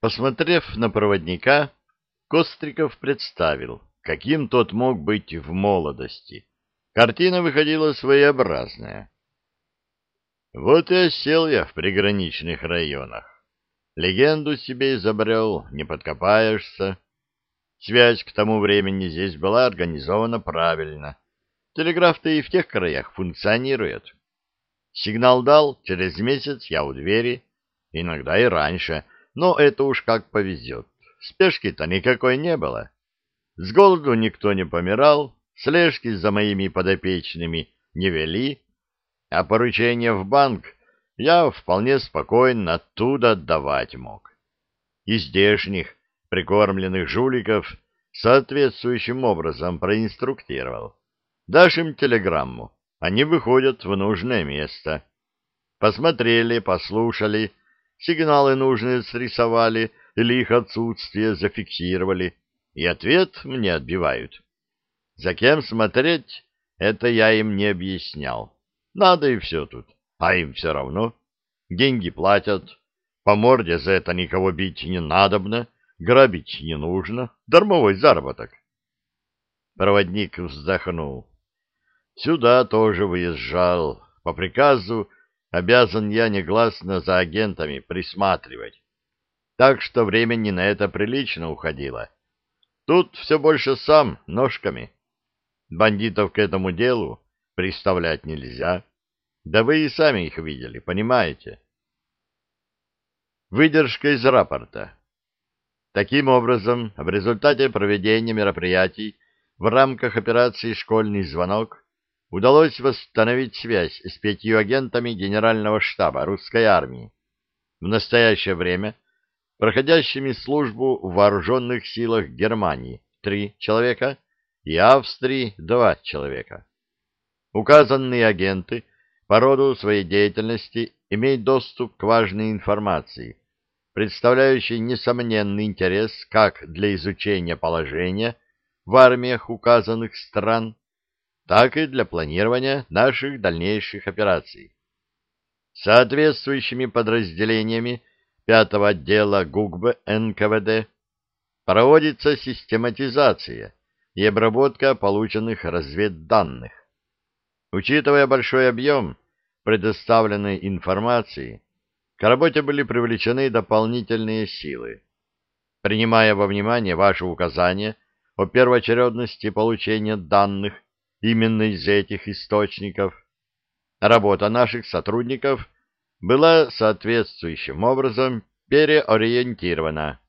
Посмотрев на проводника, Костриков представил, каким тот мог быть в молодости. Картина выходила своеобразная. Вот и осел я в приграничных районах. Легенду себе изобрел, не подкопаешься. Связь к тому времени здесь была организована правильно. Телеграф-то и в тех краях функционирует. Сигнал дал, через месяц я у двери, иногда и раньше — но это уж как повезет. Спешки-то никакой не было. С голоду никто не помирал, слежки за моими подопечными не вели, а поручение в банк я вполне спокойно оттуда отдавать мог. И здешних прикормленных жуликов соответствующим образом проинструктировал. Дашь им телеграмму, они выходят в нужное место. Посмотрели, послушали, сигналы нужные срисовали или их отсутствие зафиксировали, и ответ мне отбивают. За кем смотреть, это я им не объяснял. Надо и все тут, а им все равно. Деньги платят, по морде за это никого бить не надобно, грабить не нужно, дармовой заработок. Проводник вздохнул. Сюда тоже выезжал, по приказу обязан я негласно за агентами присматривать. Так что времени на это прилично уходило. Тут все больше сам, ножками. Бандитов к этому делу приставлять нельзя. Да вы и сами их видели, понимаете? Выдержка из рапорта. Таким образом, в результате проведения мероприятий в рамках операции «Школьный звонок» удалось восстановить связь с пятью агентами Генерального штаба русской армии, в настоящее время проходящими службу в вооруженных силах Германии три человека и Австрии два человека. Указанные агенты по роду своей деятельности имеют доступ к важной информации, представляющей несомненный интерес как для изучения положения в армиях указанных стран, так и для планирования наших дальнейших операций. Соответствующими подразделениями пятого отдела ГУГБ НКВД проводится систематизация и обработка полученных разведданных. Учитывая большой объем предоставленной информации, к работе были привлечены дополнительные силы. Принимая во внимание ваши указания о первоочередности получения данных именно из этих источников. Работа наших сотрудников была соответствующим образом переориентирована.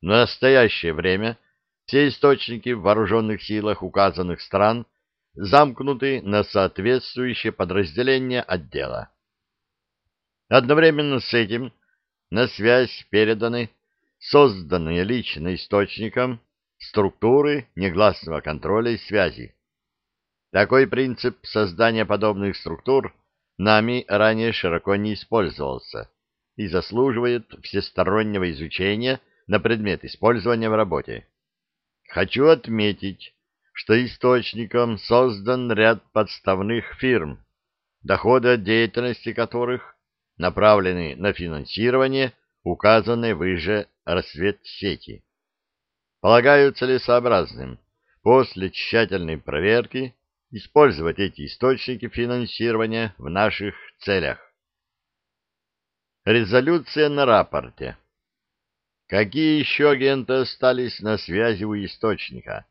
В настоящее время все источники в вооруженных силах указанных стран замкнуты на соответствующее подразделение отдела. Одновременно с этим на связь переданы созданные лично источником структуры негласного контроля и связи. Такой принцип создания подобных структур нами ранее широко не использовался и заслуживает всестороннего изучения на предмет использования в работе. Хочу отметить, что источником создан ряд подставных фирм, доходы от деятельности которых направлены на финансирование указанной выше рассветсети. Полагаю целесообразным после тщательной проверки использовать эти источники финансирования в наших целях. Резолюция на рапорте. Какие еще агенты остались на связи у источника?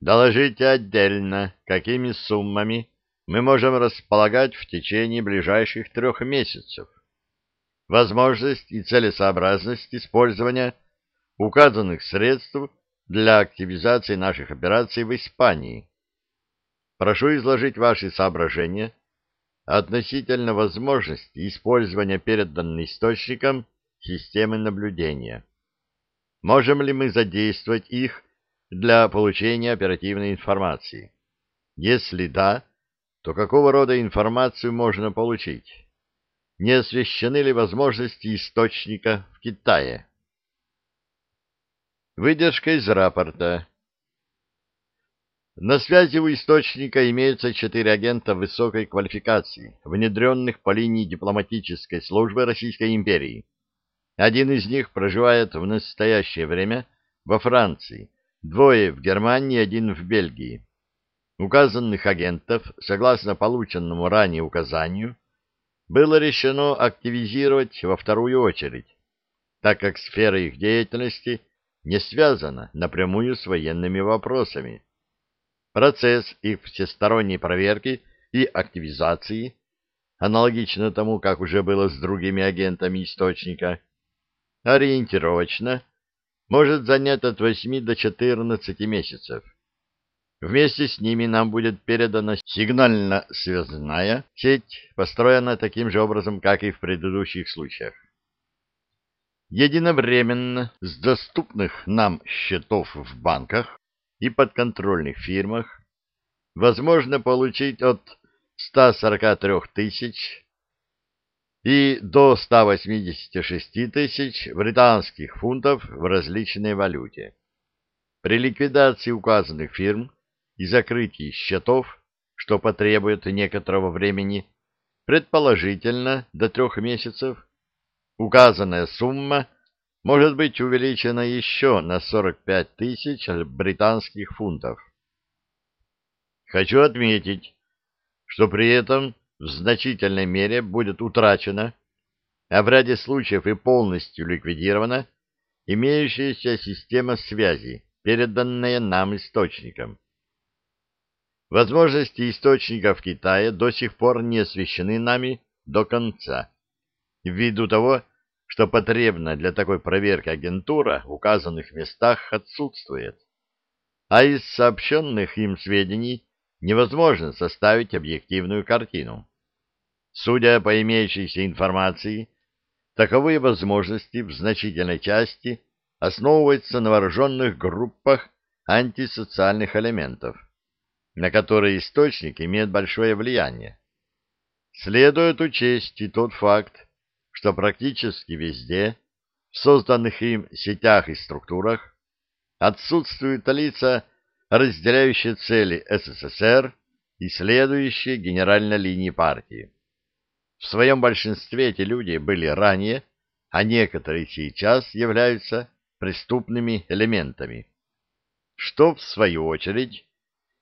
Доложите отдельно, какими суммами мы можем располагать в течение ближайших трех месяцев. Возможность и целесообразность использования указанных средств для активизации наших операций в Испании прошу изложить ваши соображения относительно возможности использования переданной источником системы наблюдения. Можем ли мы задействовать их для получения оперативной информации? Если да, то какого рода информацию можно получить? Не освещены ли возможности источника в Китае? Выдержка из рапорта на связи у источника имеются четыре агента высокой квалификации, внедренных по линии дипломатической службы Российской империи. Один из них проживает в настоящее время во Франции, двое в Германии, один в Бельгии. Указанных агентов, согласно полученному ранее указанию, было решено активизировать во вторую очередь, так как сфера их деятельности не связана напрямую с военными вопросами. Процесс их всесторонней проверки и активизации, аналогично тому, как уже было с другими агентами источника, ориентировочно может занять от 8 до 14 месяцев. Вместе с ними нам будет передана сигнально-связная сеть, построенная таким же образом, как и в предыдущих случаях. Единовременно с доступных нам счетов в банках и подконтрольных фирмах возможно получить от 143 тысяч и до 186 тысяч британских фунтов в различной валюте. При ликвидации указанных фирм и закрытии счетов, что потребует некоторого времени, предположительно до трех месяцев, указанная сумма может быть увеличена еще на 45 тысяч британских фунтов. Хочу отметить, что при этом в значительной мере будет утрачена, а в ряде случаев и полностью ликвидирована имеющаяся система связи, переданная нам источником. Возможности источников Китая до сих пор не освещены нами до конца, ввиду того, что потребна для такой проверки агентура в указанных местах отсутствует, а из сообщенных им сведений невозможно составить объективную картину. Судя по имеющейся информации, таковые возможности в значительной части основываются на вооруженных группах антисоциальных элементов на которые источник имеет большое влияние. Следует учесть и тот факт, что практически везде, в созданных им сетях и структурах, отсутствуют лица, разделяющие цели СССР и следующие генеральной линии партии. В своем большинстве эти люди были ранее, а некоторые сейчас являются преступными элементами, что, в свою очередь,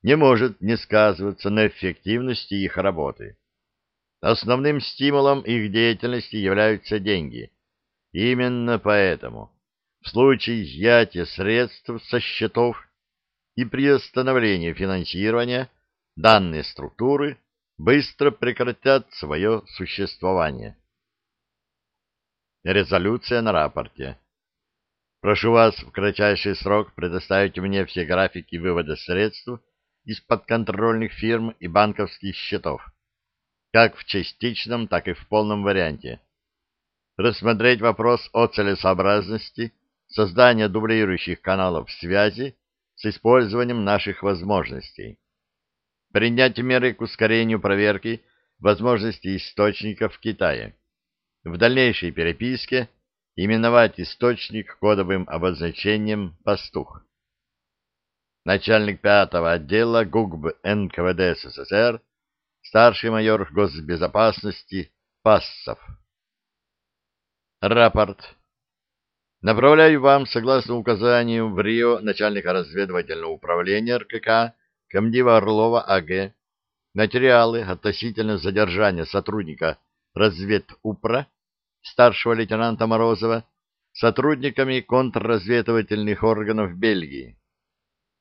не может не сказываться на эффективности их работы. Основным стимулом их деятельности являются деньги. Именно поэтому в случае изъятия средств со счетов и приостановления финансирования данные структуры быстро прекратят свое существование. Резолюция на рапорте. Прошу вас в кратчайший срок предоставить мне все графики вывода средств из подконтрольных фирм и банковских счетов, как в частичном, так и в полном варианте. Рассмотреть вопрос о целесообразности создания дублирующих каналов связи с использованием наших возможностей. Принять меры к ускорению проверки возможностей источников в Китае. В дальнейшей переписке именовать источник кодовым обозначением «Пастух» начальник пятого отдела ГУГБ НКВД СССР, старший майор госбезопасности Пассов. Рапорт. Направляю вам, согласно указанию в Рио начальника разведывательного управления РКК комдива Орлова А.Г., материалы относительно задержания сотрудника разведупра старшего лейтенанта Морозова сотрудниками контрразведывательных органов Бельгии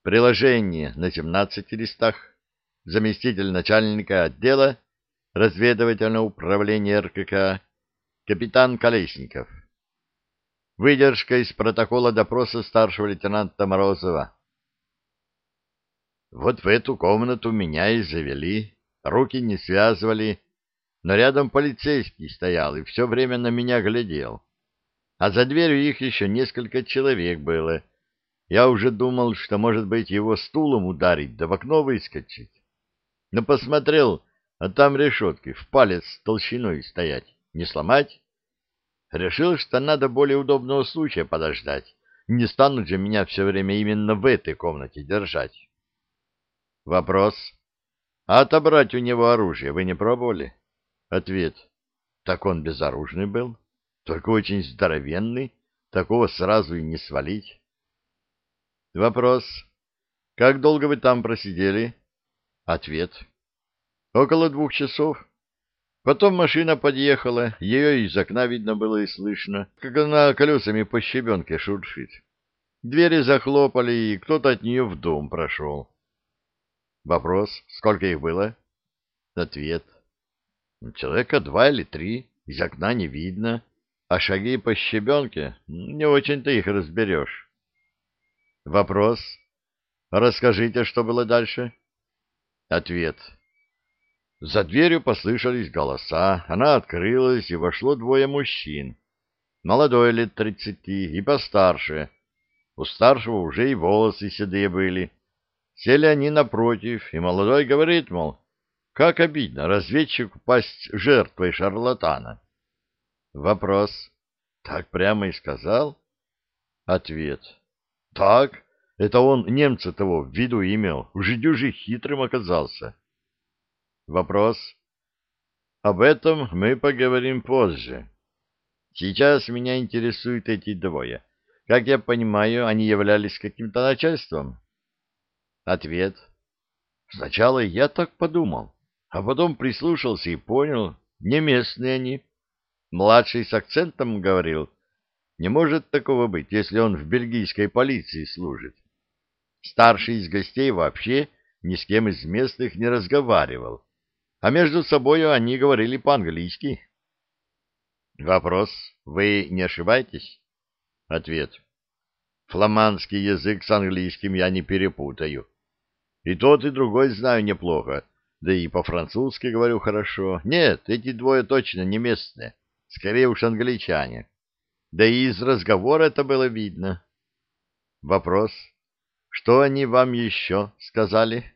Приложение на 17 листах. Заместитель начальника отдела разведывательного управления РКК капитан Колесников. Выдержка из протокола допроса старшего лейтенанта Морозова. Вот в эту комнату меня и завели, руки не связывали, но рядом полицейский стоял и все время на меня глядел. А за дверью их еще несколько человек было — я уже думал, что, может быть, его стулом ударить, да в окно выскочить. Но посмотрел, а там решетки в палец толщиной стоять. Не сломать? Решил, что надо более удобного случая подождать. Не станут же меня все время именно в этой комнате держать. Вопрос. А отобрать у него оружие вы не пробовали? Ответ. Так он безоружный был. Только очень здоровенный, такого сразу и не свалить. Вопрос. Как долго вы там просидели? Ответ. Около двух часов. Потом машина подъехала, ее из окна видно было и слышно, как она колесами по щебенке шуршит. Двери захлопали, и кто-то от нее в дом прошел. Вопрос, сколько их было? Ответ. Человека два или три, из окна не видно, а шаги по щебенке не очень-то их разберешь. Вопрос. Расскажите, что было дальше? Ответ. За дверью послышались голоса, она открылась, и вошло двое мужчин. Молодой лет тридцати и постарше. У старшего уже и волосы седые были. Сели они напротив, и молодой говорит, мол, как обидно разведчику пасть жертвой шарлатана. Вопрос. Так прямо и сказал? Ответ. Так, это он немца того в виду имел, уже дюжи хитрым оказался. Вопрос. Об этом мы поговорим позже. Сейчас меня интересуют эти двое. Как я понимаю, они являлись каким-то начальством? Ответ. Сначала я так подумал, а потом прислушался и понял, не местные они. Младший с акцентом говорил, не может такого быть, если он в бельгийской полиции служит. Старший из гостей вообще ни с кем из местных не разговаривал, а между собой они говорили по-английски. Вопрос, вы не ошибаетесь? Ответ. Фламандский язык с английским я не перепутаю. И тот, и другой знаю неплохо, да и по-французски говорю хорошо. Нет, эти двое точно не местные, скорее уж англичане. Да и из разговора это было видно. Вопрос. Что они вам еще сказали?